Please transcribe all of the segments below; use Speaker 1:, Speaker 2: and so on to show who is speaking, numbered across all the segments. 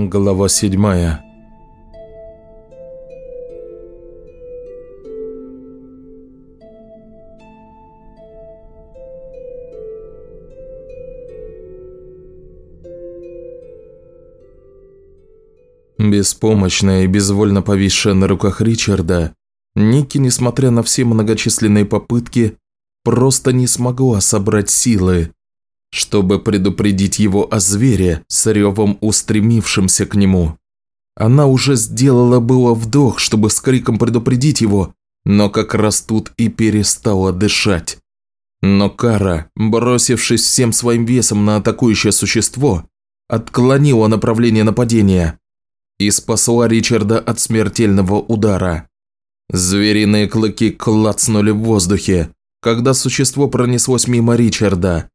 Speaker 1: Глава седьмая. Беспомощная и безвольно повисшая на руках Ричарда, Ники, несмотря на все многочисленные попытки, просто не смогла собрать силы, чтобы предупредить его о звере с ревом устремившимся к нему. Она уже сделала было вдох, чтобы с криком предупредить его, но как раз тут и перестала дышать. Но Кара, бросившись всем своим весом на атакующее существо, отклонила направление нападения и спасла Ричарда от смертельного удара. Звериные клыки клацнули в воздухе, когда существо пронеслось мимо Ричарда,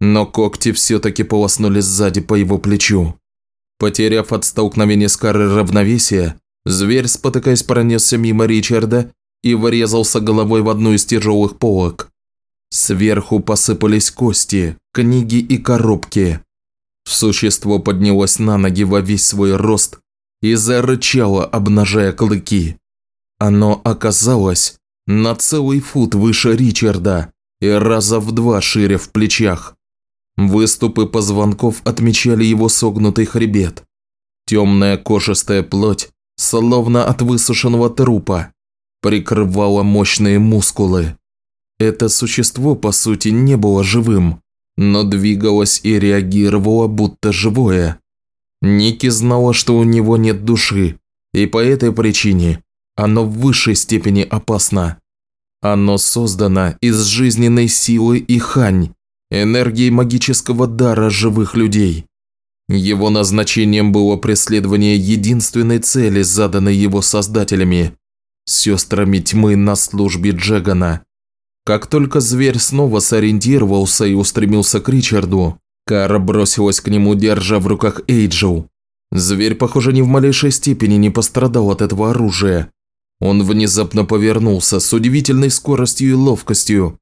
Speaker 1: но когти все-таки полоснули сзади по его плечу. Потеряв от столкновения с Карой равновесие, зверь, спотыкаясь, пронесся мимо Ричарда и врезался головой в одну из тяжелых полок. Сверху посыпались кости, книги и коробки. Существо поднялось на ноги во весь свой рост и зарычало, обнажая клыки. Оно оказалось на целый фут выше Ричарда и раза в два шире в плечах. Выступы позвонков отмечали его согнутый хребет. Темная кожистая плоть, словно от высушенного трупа, прикрывала мощные мускулы. Это существо, по сути, не было живым, но двигалось и реагировало будто живое. Ники знала, что у него нет души, и по этой причине оно в высшей степени опасно. Оно создано из жизненной силы и хань, энергии магического дара живых людей. Его назначением было преследование единственной цели, заданной его создателями – сестрами тьмы на службе Джегана. Как только зверь снова сориентировался и устремился к Ричарду, Кара бросилась к нему, держа в руках Эйджел. Зверь, похоже, ни в малейшей степени не пострадал от этого оружия. Он внезапно повернулся с удивительной скоростью и ловкостью,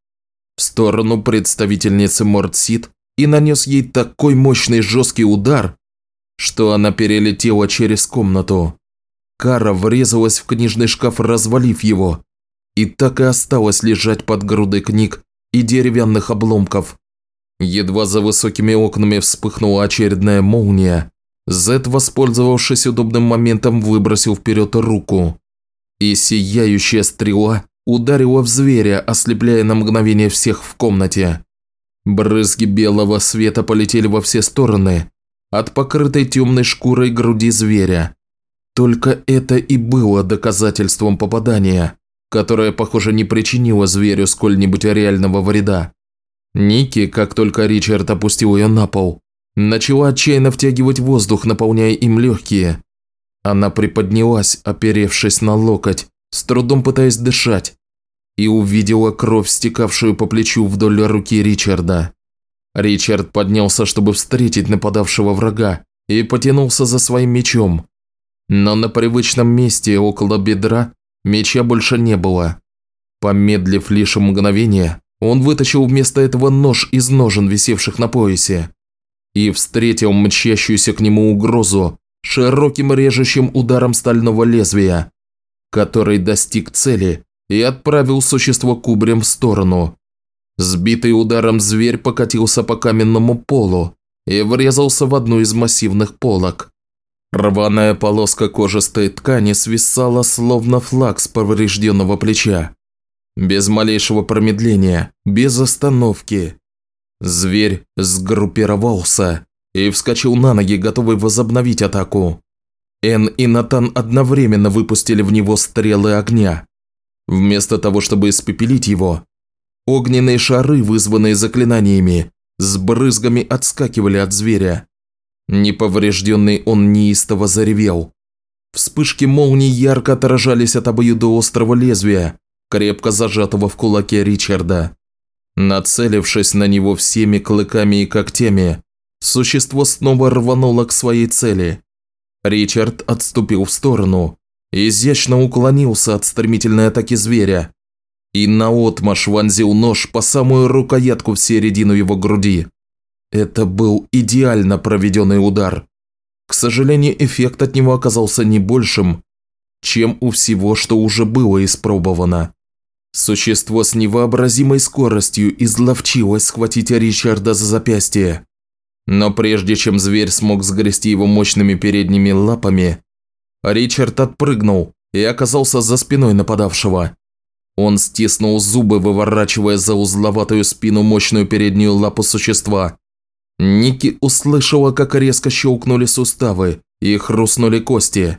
Speaker 1: в сторону представительницы Мордсит и нанес ей такой мощный жесткий удар, что она перелетела через комнату. Кара врезалась в книжный шкаф, развалив его, и так и осталась лежать под грудой книг и деревянных обломков. Едва за высокими окнами вспыхнула очередная молния, Зет, воспользовавшись удобным моментом, выбросил вперед руку. И сияющая стрела ударила в зверя, ослепляя на мгновение всех в комнате. Брызги белого света полетели во все стороны, от покрытой темной шкурой груди зверя. Только это и было доказательством попадания, которое, похоже, не причинило зверю сколь-нибудь реального вреда. Ники, как только Ричард опустил ее на пол, начала отчаянно втягивать воздух, наполняя им легкие. Она приподнялась, оперевшись на локоть, с трудом пытаясь дышать, и увидела кровь, стекавшую по плечу вдоль руки Ричарда. Ричард поднялся, чтобы встретить нападавшего врага, и потянулся за своим мечом. Но на привычном месте около бедра меча больше не было. Помедлив лишь мгновение, он вытащил вместо этого нож из ножен, висевших на поясе, и встретил мчащуюся к нему угрозу широким режущим ударом стального лезвия который достиг цели и отправил существо кубрем в сторону. Сбитый ударом зверь покатился по каменному полу и врезался в одну из массивных полок. Рваная полоска кожистой ткани свисала, словно флаг с поврежденного плеча. Без малейшего промедления, без остановки. Зверь сгруппировался и вскочил на ноги, готовый возобновить атаку. Эн и Натан одновременно выпустили в него стрелы огня. Вместо того, чтобы испепелить его, огненные шары, вызванные заклинаниями, с брызгами отскакивали от зверя. Неповрежденный он неистово заревел. Вспышки молний ярко отражались от обоюдоострого лезвия, крепко зажатого в кулаке Ричарда. Нацелившись на него всеми клыками и когтями, существо снова рвануло к своей цели. Ричард отступил в сторону, изящно уклонился от стремительной атаки зверя и наотмашь вонзил нож по самую рукоятку в середину его груди. Это был идеально проведенный удар. К сожалению, эффект от него оказался не большим, чем у всего, что уже было испробовано. Существо с невообразимой скоростью изловчилось схватить Ричарда за запястье. Но прежде чем зверь смог сгрести его мощными передними лапами, Ричард отпрыгнул и оказался за спиной нападавшего. Он стиснул зубы, выворачивая за узловатую спину мощную переднюю лапу существа. Ники услышала, как резко щелкнули суставы и хрустнули кости.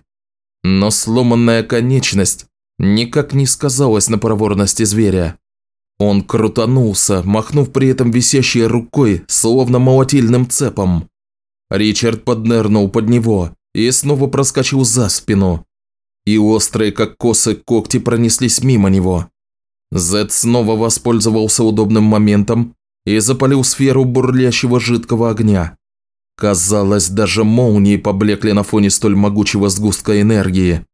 Speaker 1: Но сломанная конечность никак не сказалась на проворности зверя. Он крутанулся, махнув при этом висящей рукой, словно молотильным цепом. Ричард поднырнул под него и снова проскочил за спину. И острые, как косы, когти пронеслись мимо него. Зед снова воспользовался удобным моментом и запалил сферу бурлящего жидкого огня. Казалось, даже молнии поблекли на фоне столь могучего сгустка энергии.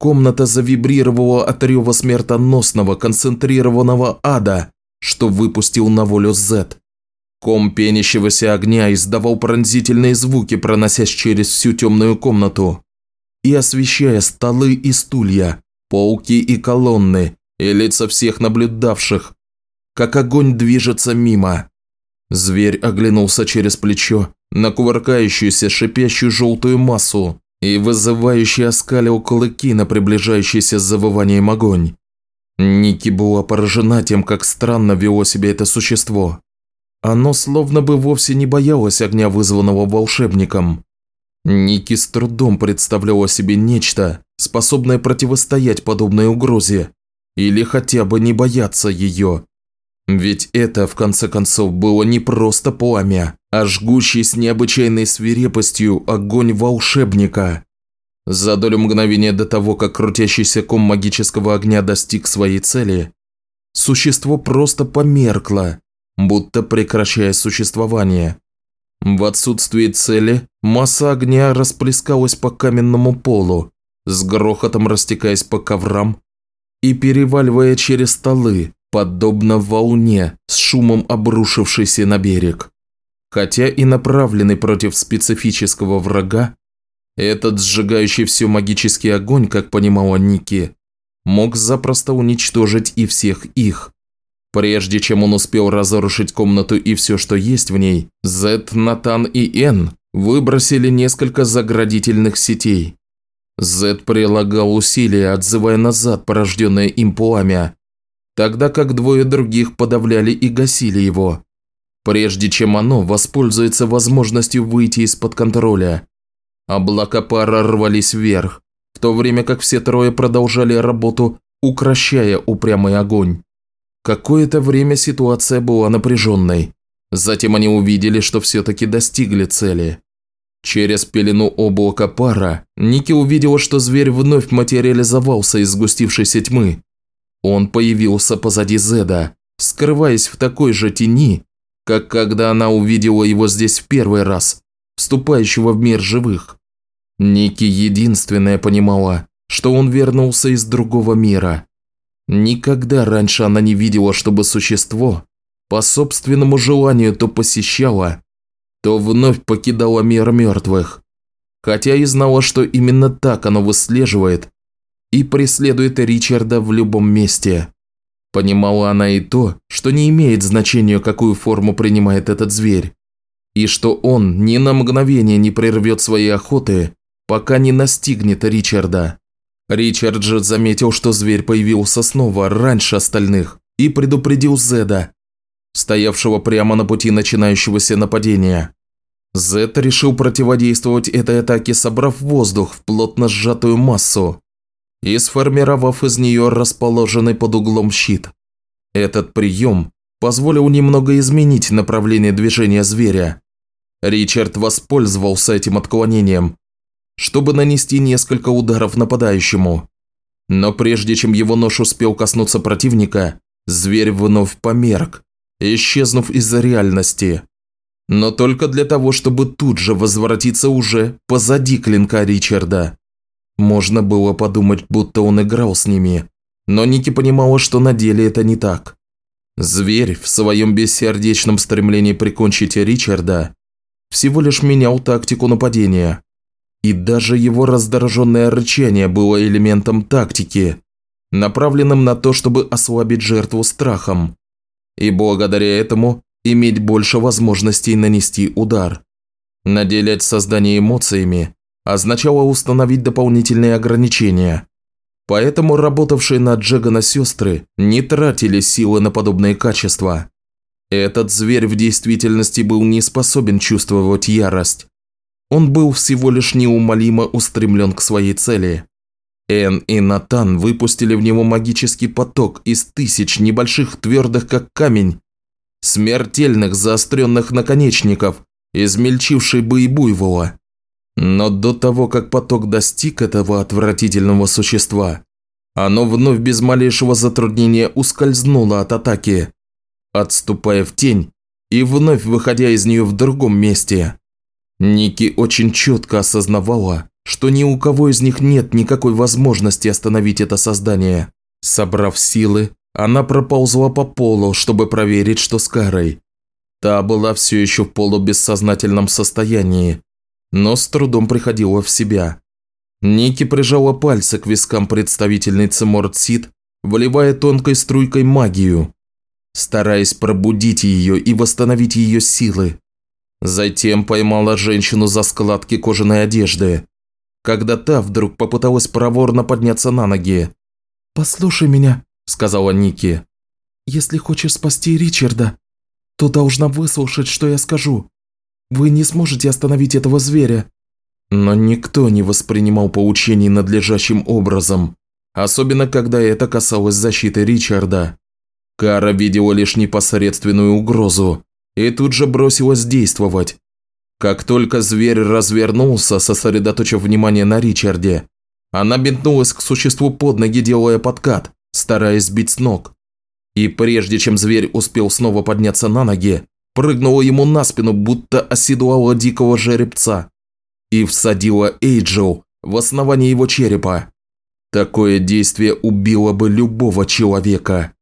Speaker 1: Комната завибрировала от рева смертоносного, концентрированного ада, что выпустил на волю Зет. Ком пенящегося огня издавал пронзительные звуки, проносясь через всю темную комнату и освещая столы и стулья, полки и колонны, и лица всех наблюдавших, как огонь движется мимо. Зверь оглянулся через плечо на кувыркающуюся шипящую желтую массу и вызывающе оскалил клыки на приближающийся с завыванием огонь. Ники была поражена тем, как странно вело себя это существо. Оно словно бы вовсе не боялось огня, вызванного волшебником. Ники с трудом представляла себе нечто, способное противостоять подобной угрозе, или хотя бы не бояться ее. Ведь это, в конце концов, было не просто пламя, а жгущий с необычайной свирепостью огонь волшебника. За долю мгновения до того, как крутящийся ком магического огня достиг своей цели, существо просто померкло, будто прекращая существование. В отсутствии цели масса огня расплескалась по каменному полу, с грохотом растекаясь по коврам и переваливая через столы, подобно волне, с шумом обрушившейся на берег. Хотя и направленный против специфического врага, этот сжигающий все магический огонь, как понимала Ники, мог запросто уничтожить и всех их. Прежде чем он успел разрушить комнату и все, что есть в ней, Зет, Натан и Н выбросили несколько заградительных сетей. Зет прилагал усилия, отзывая назад порожденное им пламя, тогда как двое других подавляли и гасили его, прежде чем оно воспользуется возможностью выйти из-под контроля. Облака пара рвались вверх, в то время как все трое продолжали работу, укращая упрямый огонь. Какое-то время ситуация была напряженной. Затем они увидели, что все-таки достигли цели. Через пелену облака пара Ники увидела, что зверь вновь материализовался из сгустившейся тьмы. Он появился позади Зеда, скрываясь в такой же тени, как когда она увидела его здесь в первый раз, вступающего в мир живых. Ники единственная понимала, что он вернулся из другого мира. Никогда раньше она не видела, чтобы существо по собственному желанию то посещало, то вновь покидало мир мертвых. Хотя и знала, что именно так оно выслеживает и преследует Ричарда в любом месте. Понимала она и то, что не имеет значения, какую форму принимает этот зверь, и что он ни на мгновение не прервет своей охоты, пока не настигнет Ричарда. Ричард же заметил, что зверь появился снова раньше остальных и предупредил Зеда, стоявшего прямо на пути начинающегося нападения. Зед решил противодействовать этой атаке, собрав воздух в плотно сжатую массу и сформировав из нее расположенный под углом щит. Этот прием позволил немного изменить направление движения зверя. Ричард воспользовался этим отклонением, чтобы нанести несколько ударов нападающему. Но прежде чем его нож успел коснуться противника, зверь вновь померк, исчезнув из-за реальности. Но только для того, чтобы тут же возвратиться уже позади клинка Ричарда. Можно было подумать, будто он играл с ними, но Ники понимала, что на деле это не так. Зверь в своем бессердечном стремлении прикончить Ричарда всего лишь менял тактику нападения. И даже его раздраженное рычание было элементом тактики, направленным на то, чтобы ослабить жертву страхом. И благодаря этому иметь больше возможностей нанести удар. Наделять создание эмоциями означало установить дополнительные ограничения. Поэтому работавшие на Джегана сестры не тратили силы на подобные качества. Этот зверь в действительности был не способен чувствовать ярость. Он был всего лишь неумолимо устремлен к своей цели. Эн и Натан выпустили в него магический поток из тысяч небольших твердых как камень, смертельных заостренных наконечников, измельчившей бы и буйвола. Но до того, как поток достиг этого отвратительного существа, оно вновь без малейшего затруднения ускользнуло от атаки, отступая в тень и вновь выходя из нее в другом месте. Ники очень четко осознавала, что ни у кого из них нет никакой возможности остановить это создание. Собрав силы, она проползла по полу, чтобы проверить, что с Карой. Та была все еще в полубессознательном состоянии, но с трудом приходила в себя. Ники прижала пальцы к вискам представительницы Мордсид, выливая тонкой струйкой магию, стараясь пробудить ее и восстановить ее силы. Затем поймала женщину за складки кожаной одежды, когда та вдруг попыталась проворно подняться на ноги. «Послушай меня», – сказала Ники. «Если хочешь спасти Ричарда, то должна выслушать, что я скажу. Вы не сможете остановить этого зверя». Но никто не воспринимал поучений надлежащим образом, особенно когда это касалось защиты Ричарда. Кара видела лишь непосредственную угрозу и тут же бросилась действовать. Как только зверь развернулся, сосредоточив внимание на Ричарде, она бинтнулась к существу под ноги, делая подкат, стараясь сбить с ног. И прежде чем зверь успел снова подняться на ноги, прыгнула ему на спину, будто оседлала дикого жеребца. И всадила Эйджел в основание его черепа. Такое действие убило бы любого человека.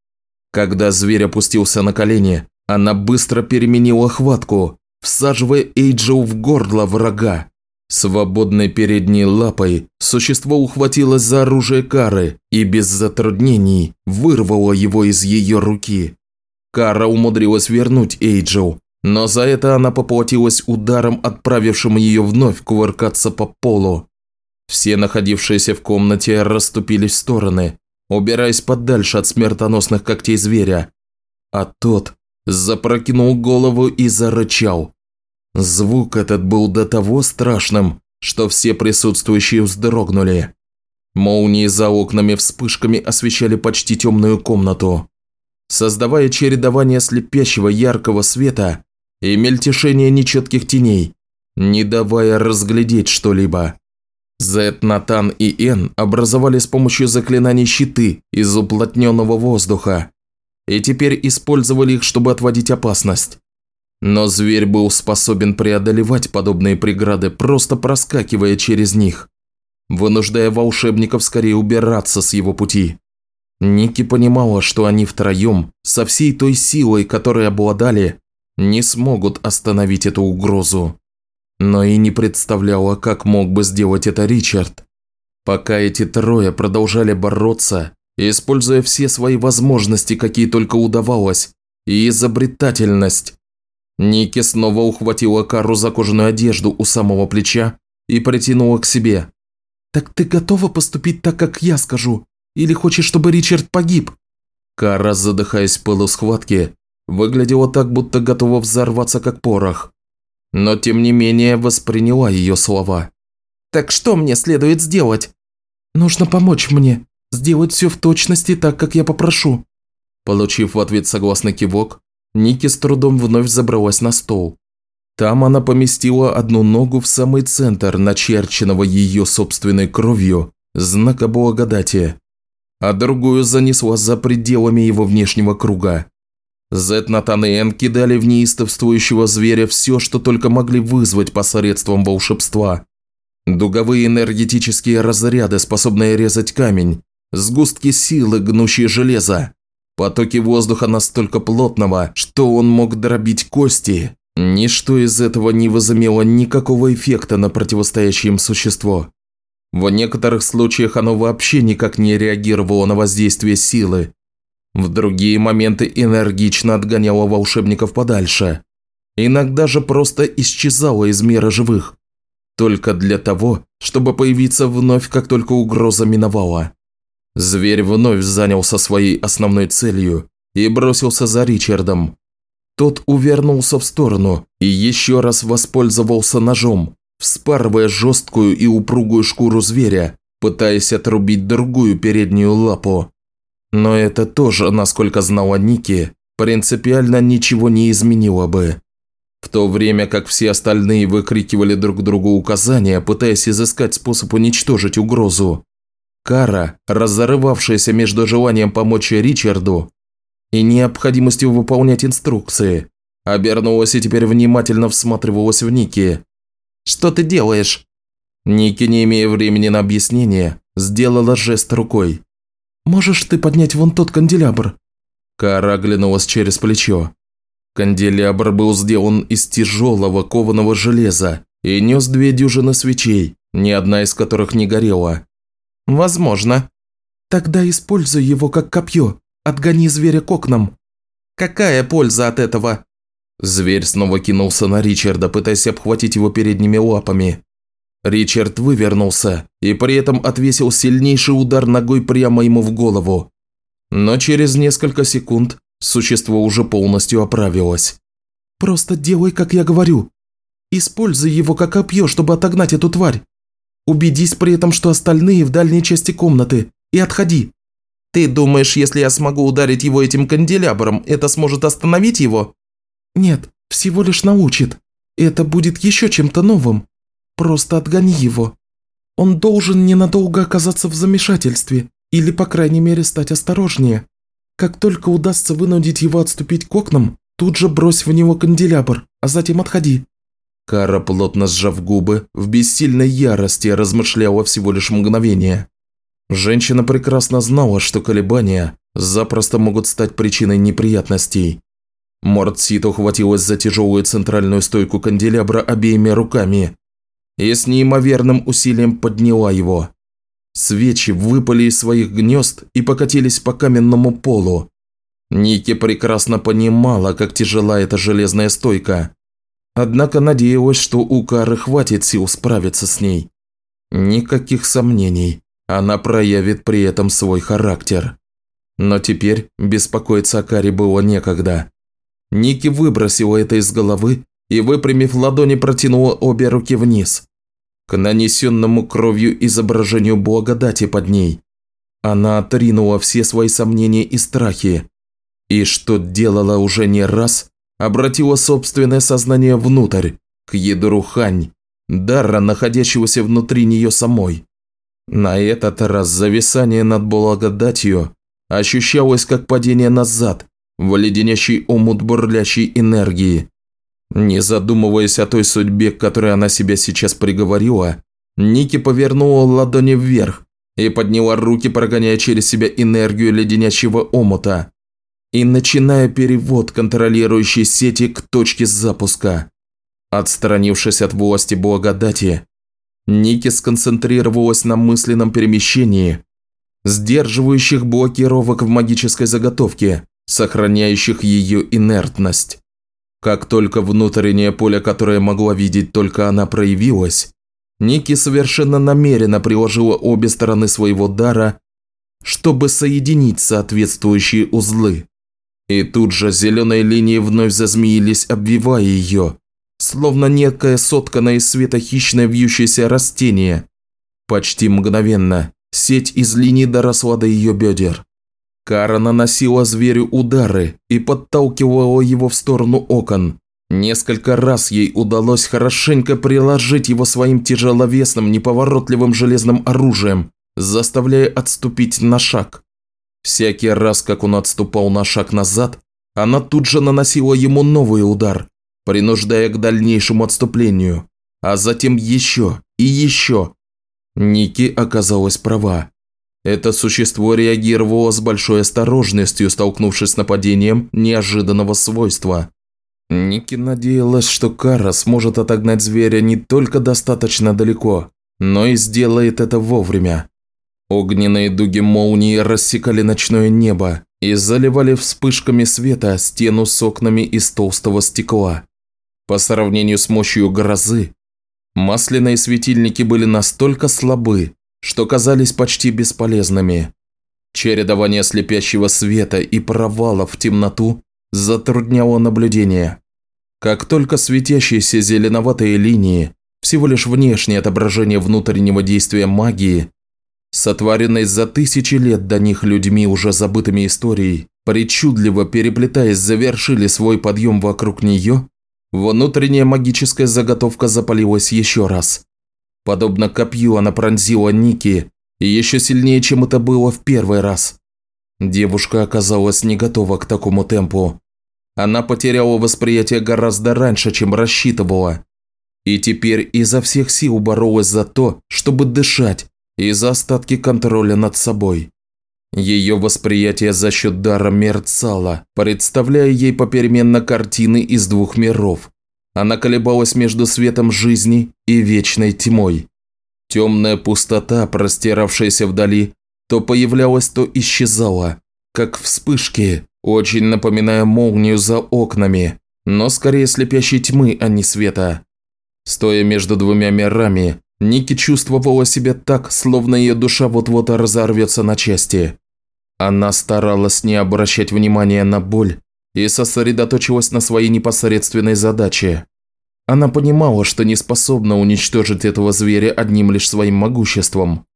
Speaker 1: Когда зверь опустился на колени, она быстро переменила хватку, всаживая Эйджел в горло врага. Свободной передней лапой существо ухватилось за оружие Кары и без затруднений вырвало его из ее руки. Кара умудрилась вернуть Эйджел, но за это она поплатилась ударом, отправившим ее вновь кувыркаться по полу. Все находившиеся в комнате расступились в стороны, убираясь подальше от смертоносных когтей зверя. А тот запрокинул голову и зарычал. Звук этот был до того страшным, что все присутствующие вздрогнули. Молнии за окнами вспышками освещали почти темную комнату, создавая чередование слепящего яркого света и мельтешение нечетких теней, не давая разглядеть что-либо. Зет, Натан и Эн образовали с помощью заклинаний щиты из уплотненного воздуха и теперь использовали их, чтобы отводить опасность. Но зверь был способен преодолевать подобные преграды, просто проскакивая через них, вынуждая волшебников скорее убираться с его пути. Ники понимала, что они втроем, со всей той силой, которой обладали, не смогут остановить эту угрозу но и не представляла, как мог бы сделать это Ричард. Пока эти трое продолжали бороться, используя все свои возможности, какие только удавалось, и изобретательность. Ники снова ухватила Кару за кожаную одежду у самого плеча и притянула к себе. «Так ты готова поступить так, как я скажу? Или хочешь, чтобы Ричард погиб?» Кара, задыхаясь в пылу схватки, выглядела так, будто готова взорваться, как порох но тем не менее восприняла ее слова. «Так что мне следует сделать?» «Нужно помочь мне, сделать все в точности так, как я попрошу». Получив в ответ согласный кивок, Ники с трудом вновь забралась на стол. Там она поместила одну ногу в самый центр начерченного ее собственной кровью знака благодати, а другую занесла за пределами его внешнего круга. Зет, Натан и Эн кидали в неистовствующего зверя все, что только могли вызвать посредством волшебства. Дуговые энергетические разряды, способные резать камень, сгустки силы, гнущие железо, потоки воздуха настолько плотного, что он мог дробить кости, Ничто из этого не возымело никакого эффекта на противостоящее им существо. В некоторых случаях оно вообще никак не реагировало на воздействие силы. В другие моменты энергично отгоняло волшебников подальше. Иногда же просто исчезало из мира живых. Только для того, чтобы появиться вновь, как только угроза миновала. Зверь вновь занялся своей основной целью и бросился за Ричардом. Тот увернулся в сторону и еще раз воспользовался ножом, вспарывая жесткую и упругую шкуру зверя, пытаясь отрубить другую переднюю лапу. Но это тоже, насколько знала Ники, принципиально ничего не изменило бы. В то время как все остальные выкрикивали друг другу указания, пытаясь изыскать способ уничтожить угрозу, Кара, разорывавшаяся между желанием помочь Ричарду и необходимостью выполнять инструкции, обернулась и теперь внимательно всматривалась в Ники. «Что ты делаешь?» Ники, не имея времени на объяснение, сделала жест рукой. «Можешь ты поднять вон тот канделябр?» Кара оглянулась через плечо. Канделябр был сделан из тяжелого кованого железа и нес две дюжины свечей, ни одна из которых не горела. «Возможно». «Тогда используй его как копье. Отгони зверя к окнам». «Какая польза от этого?» Зверь снова кинулся на Ричарда, пытаясь обхватить его передними лапами. Ричард вывернулся и при этом отвесил сильнейший удар ногой прямо ему в голову. Но через несколько секунд Существо уже полностью оправилось. «Просто делай, как я говорю. Используй его как копье, чтобы отогнать эту тварь. Убедись при этом, что остальные в дальней части комнаты, и отходи». «Ты думаешь, если я смогу ударить его этим канделябром, это сможет остановить его?» «Нет, всего лишь научит. Это будет еще чем-то новым. Просто отгони его. Он должен ненадолго оказаться в замешательстве, или, по крайней мере, стать осторожнее. Как только удастся вынудить его отступить к окнам, тут же брось в него канделябр, а затем отходи». Кара, плотно сжав губы, в бессильной ярости размышляла всего лишь мгновение. Женщина прекрасно знала, что колебания запросто могут стать причиной неприятностей. Мортсит ухватилась за тяжелую центральную стойку канделябра обеими руками и с неимоверным усилием подняла его. Свечи выпали из своих гнезд и покатились по каменному полу. Ники прекрасно понимала, как тяжела эта железная стойка. Однако надеялась, что у Кары хватит сил справиться с ней. Никаких сомнений, она проявит при этом свой характер. Но теперь беспокоиться о Каре было некогда. Ники выбросила это из головы и, выпрямив ладони, протянула обе руки вниз к нанесенному кровью изображению благодати под ней. Она отринула все свои сомнения и страхи, и, что делала уже не раз, обратила собственное сознание внутрь, к ядру Хань, дара, находящегося внутри нее самой. На этот раз зависание над благодатью ощущалось как падение назад, в леденящий омут бурлящей энергии, не задумываясь о той судьбе, к которой она себя сейчас приговорила, Ники повернула ладони вверх и подняла руки, прогоняя через себя энергию леденящего омута. И начиная перевод контролирующей сети к точке запуска. Отстранившись от власти благодати, Ники сконцентрировалась на мысленном перемещении, сдерживающих блокировок в магической заготовке, сохраняющих ее инертность. Как только внутреннее поле, которое могла видеть только она, проявилось, Ники совершенно намеренно приложила обе стороны своего дара, чтобы соединить соответствующие узлы. И тут же зеленые линии вновь зазмеились, обвивая ее, словно некое сотканное из света хищное вьющееся растение. Почти мгновенно сеть из линий доросла до ее бедер. Кара наносила зверю удары и подталкивала его в сторону окон. Несколько раз ей удалось хорошенько приложить его своим тяжеловесным, неповоротливым железным оружием, заставляя отступить на шаг. Всякий раз, как он отступал на шаг назад, она тут же наносила ему новый удар, принуждая к дальнейшему отступлению, а затем еще и еще. Ники оказалась права. Это существо реагировало с большой осторожностью, столкнувшись с нападением неожиданного свойства. Ники надеялась, что Кара сможет отогнать зверя не только достаточно далеко, но и сделает это вовремя. Огненные дуги молнии рассекали ночное небо и заливали вспышками света стену с окнами из толстого стекла. По сравнению с мощью грозы, масляные светильники были настолько слабы, что казались почти бесполезными. Чередование слепящего света и провалов в темноту затрудняло наблюдение. Как только светящиеся зеленоватые линии, всего лишь внешнее отображение внутреннего действия магии, сотворенной за тысячи лет до них людьми уже забытыми историей, причудливо переплетаясь, завершили свой подъем вокруг нее, внутренняя магическая заготовка запалилась еще раз. Подобно копью она пронзила Ники, и еще сильнее, чем это было в первый раз. Девушка оказалась не готова к такому темпу. Она потеряла восприятие гораздо раньше, чем рассчитывала. И теперь изо всех сил боролась за то, чтобы дышать, и за остатки контроля над собой. Ее восприятие за счет дара мерцало, представляя ей попеременно картины из двух миров. Она колебалась между светом жизни и вечной тьмой. Темная пустота, простиравшаяся вдали, то появлялась, то исчезала, как вспышки, очень напоминая молнию за окнами, но скорее слепящей тьмы, а не света. Стоя между двумя мирами, Ники чувствовала себя так, словно ее душа вот-вот разорвется на части. Она старалась не обращать внимания на боль и сосредоточилась на своей непосредственной задаче. Она понимала, что не способна уничтожить этого зверя одним лишь своим могуществом.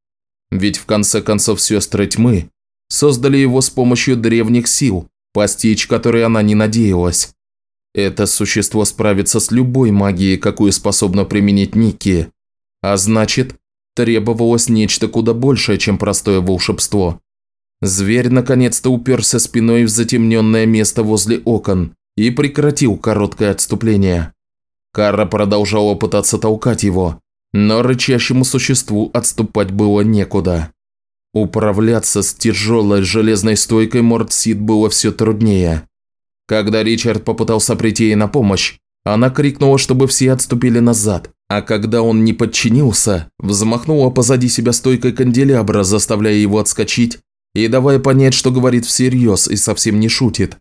Speaker 1: Ведь в конце концов сестры тьмы создали его с помощью древних сил, постичь которые она не надеялась. Это существо справится с любой магией, какую способна применить Ники. А значит, требовалось нечто куда большее, чем простое волшебство. Зверь наконец-то уперся спиной в затемненное место возле окон и прекратил короткое отступление. Кара продолжала пытаться толкать его, но рычащему существу отступать было некуда. Управляться с тяжелой железной стойкой Мортсид было все труднее. Когда Ричард попытался прийти ей на помощь, она крикнула, чтобы все отступили назад, а когда он не подчинился, взмахнула позади себя стойкой канделябра, заставляя его отскочить и давая понять, что говорит всерьез и совсем не шутит.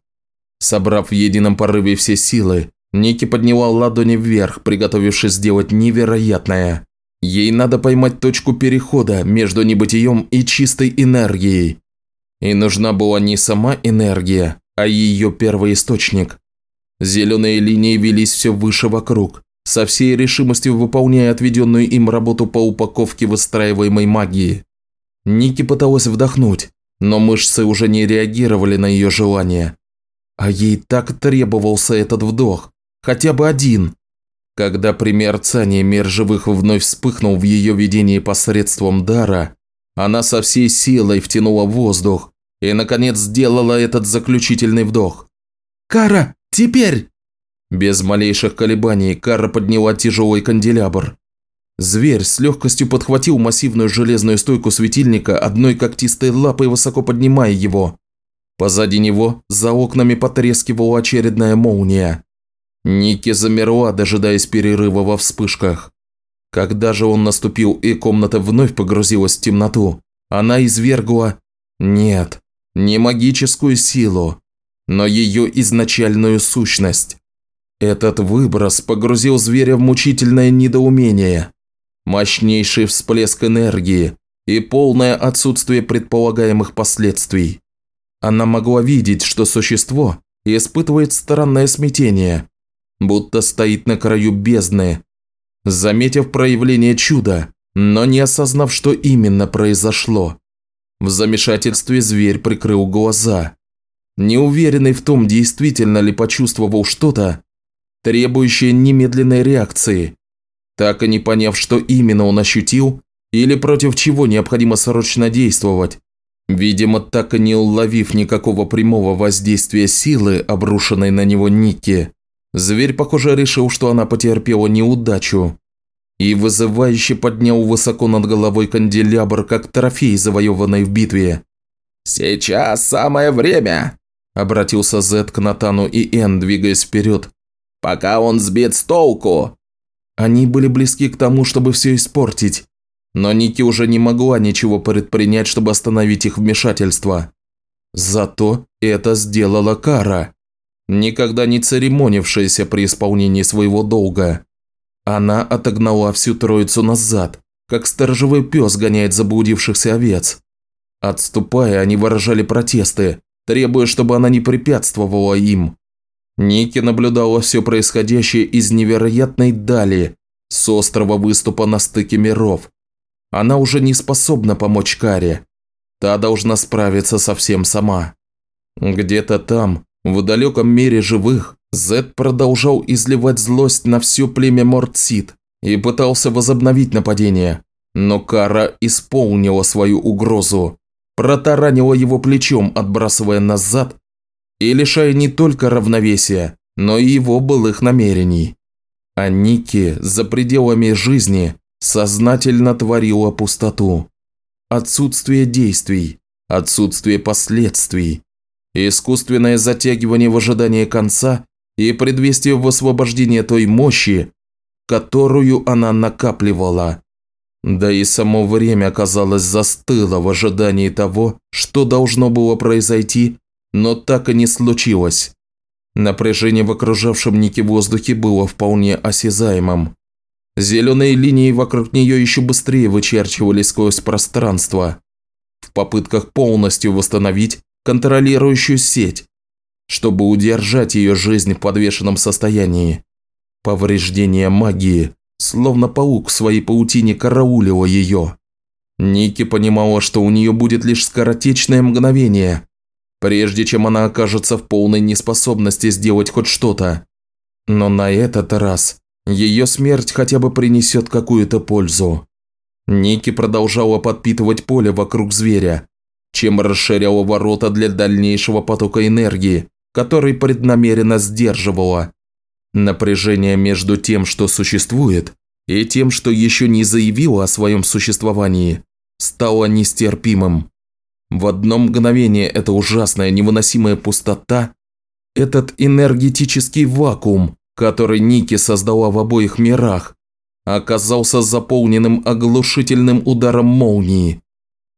Speaker 1: Собрав в едином порыве все силы, Ники подняла ладони вверх, приготовившись сделать невероятное. Ей надо поймать точку перехода между небытием и чистой энергией. И нужна была не сама энергия, а ее первый источник. Зеленые линии велись все выше вокруг, со всей решимостью выполняя отведенную им работу по упаковке выстраиваемой магии. Ники пыталась вдохнуть, но мышцы уже не реагировали на ее желание. А ей так требовался этот вдох, Хотя бы один. Когда при мерцании мир живых вновь вспыхнул в ее видении посредством дара, она со всей силой втянула воздух и, наконец, сделала этот заключительный вдох. «Кара, теперь!» Без малейших колебаний Кара подняла тяжелый канделябр. Зверь с легкостью подхватил массивную железную стойку светильника одной когтистой лапой, высоко поднимая его. Позади него за окнами потрескивала очередная молния. Ники замерла, дожидаясь перерыва во вспышках. Когда же он наступил и комната вновь погрузилась в темноту, она извергла... Нет, не магическую силу, но ее изначальную сущность. Этот выброс погрузил зверя в мучительное недоумение. Мощнейший всплеск энергии и полное отсутствие предполагаемых последствий. Она могла видеть, что существо испытывает странное смятение, будто стоит на краю бездны, заметив проявление чуда, но не осознав, что именно произошло. В замешательстве зверь прикрыл глаза, неуверенный в том, действительно ли почувствовал что-то, требующее немедленной реакции, так и не поняв, что именно он ощутил или против чего необходимо срочно действовать. Видимо, так и не уловив никакого прямого воздействия силы, обрушенной на него Ники, Зверь, похоже, решил, что она потерпела неудачу. И вызывающе поднял высоко над головой канделябр, как трофей, завоеванный в битве.
Speaker 2: «Сейчас самое время!»
Speaker 1: – обратился Зет к Натану и Эн, двигаясь вперед.
Speaker 2: пока он сбит с толку».
Speaker 1: Они были близки к тому, чтобы все испортить, но Ники уже не могла ничего предпринять, чтобы остановить их вмешательство. Зато это сделала Кара, никогда не церемонившаяся при исполнении своего долга. Она отогнала всю троицу назад, как сторожевой пес гоняет заблудившихся овец. Отступая, они выражали протесты, требуя, чтобы она не препятствовала им. Ники наблюдала все происходящее из невероятной дали, с острова выступа на стыке миров. Она уже не способна помочь Каре. Та должна справиться совсем сама. Где-то там, в далеком мире живых, Зед продолжал изливать злость на все племя Мортсид и пытался возобновить нападение, но Кара исполнила свою угрозу, протаранила его плечом, отбрасывая назад и лишая не только равновесия, но и его былых намерений. А Ники за пределами жизни сознательно творила пустоту. Отсутствие действий, отсутствие последствий, искусственное затягивание в ожидании конца и предвестие в освобождении той мощи, которую она накапливала. Да и само время, казалось, застыло в ожидании того, что должно было произойти, но так и не случилось. Напряжение в окружавшем Нике воздухе было вполне осязаемым. Зеленые линии вокруг нее еще быстрее вычерчивались сквозь пространство, в попытках полностью восстановить контролирующую сеть, чтобы удержать ее жизнь в подвешенном состоянии. Повреждение магии, словно паук в своей паутине караулило ее. Ники понимала, что у нее будет лишь скоротечное мгновение, прежде чем она окажется в полной неспособности сделать хоть что-то. Но на этот раз ее смерть хотя бы принесет какую-то пользу. Ники продолжала подпитывать поле вокруг зверя, чем расширяла ворота для дальнейшего потока энергии, который преднамеренно сдерживала. Напряжение между тем, что существует, и тем, что еще не заявило о своем существовании, стало нестерпимым. В одно мгновение эта ужасная невыносимая пустота, этот энергетический вакуум, который Ники создала в обоих мирах, оказался заполненным оглушительным ударом молнии,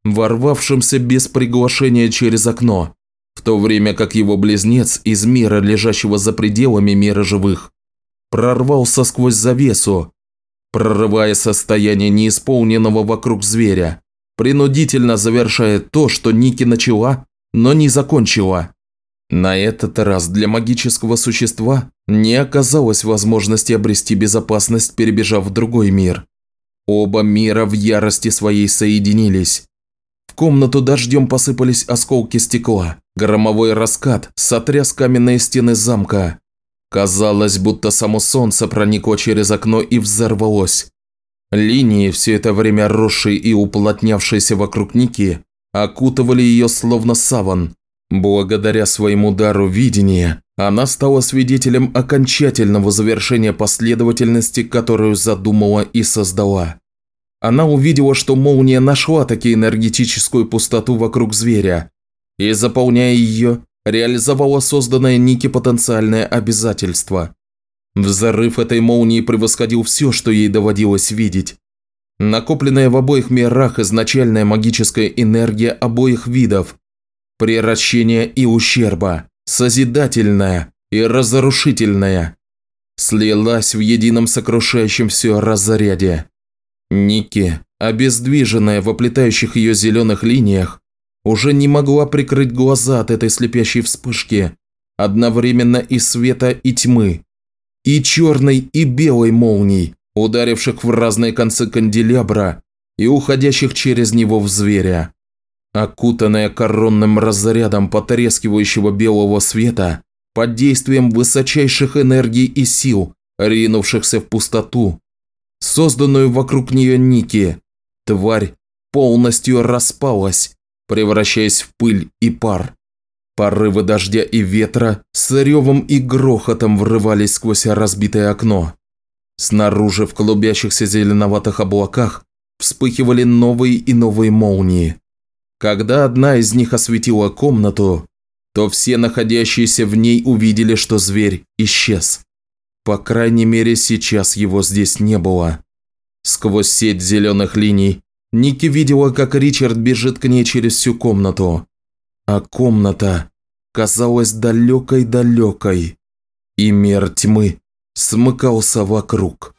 Speaker 1: ворвавшимся без приглашения через окно в то время как его близнец из мира, лежащего за пределами мира живых, прорвался сквозь завесу, прорывая состояние неисполненного вокруг зверя, принудительно завершая то, что Ники начала, но не закончила. На этот раз для магического существа не оказалось возможности обрести безопасность, перебежав в другой мир. Оба мира в ярости своей соединились. В комнату дождем посыпались осколки стекла. Громовой раскат сотряс каменные стены замка. Казалось, будто само солнце проникло через окно и взорвалось. Линии, все это время росшие и уплотнявшиеся вокруг Ники, окутывали ее словно саван. Благодаря своему дару видения, она стала свидетелем окончательного завершения последовательности, которую задумала и создала. Она увидела, что молния нашла таки энергетическую пустоту вокруг зверя, и, заполняя ее, реализовала созданное Ники потенциальное обязательство. Взрыв этой молнии превосходил все, что ей доводилось видеть. Накопленная в обоих мирах изначальная магическая энергия обоих видов, приращение и ущерба, созидательная и разрушительная, слилась в едином сокрушающем все разряде. Ники, обездвиженная в оплетающих ее зеленых линиях, уже не могла прикрыть глаза от этой слепящей вспышки, одновременно и света, и тьмы, и черной, и белой молний, ударивших в разные концы канделябра и уходящих через него в зверя. Окутанная коронным разрядом потрескивающего белого света, под действием высочайших энергий и сил, ринувшихся в пустоту, созданную вокруг нее Ники, тварь полностью распалась, превращаясь в пыль и пар. Порывы дождя и ветра с ревом и грохотом врывались сквозь разбитое окно. Снаружи в клубящихся зеленоватых облаках вспыхивали новые и новые молнии. Когда одна из них осветила комнату, то все находящиеся в ней увидели, что зверь исчез. По крайней мере, сейчас его здесь не было. Сквозь сеть зеленых линий Ники видела, как Ричард бежит к ней через всю комнату. А комната казалась далекой-далекой, и мир тьмы смыкался вокруг.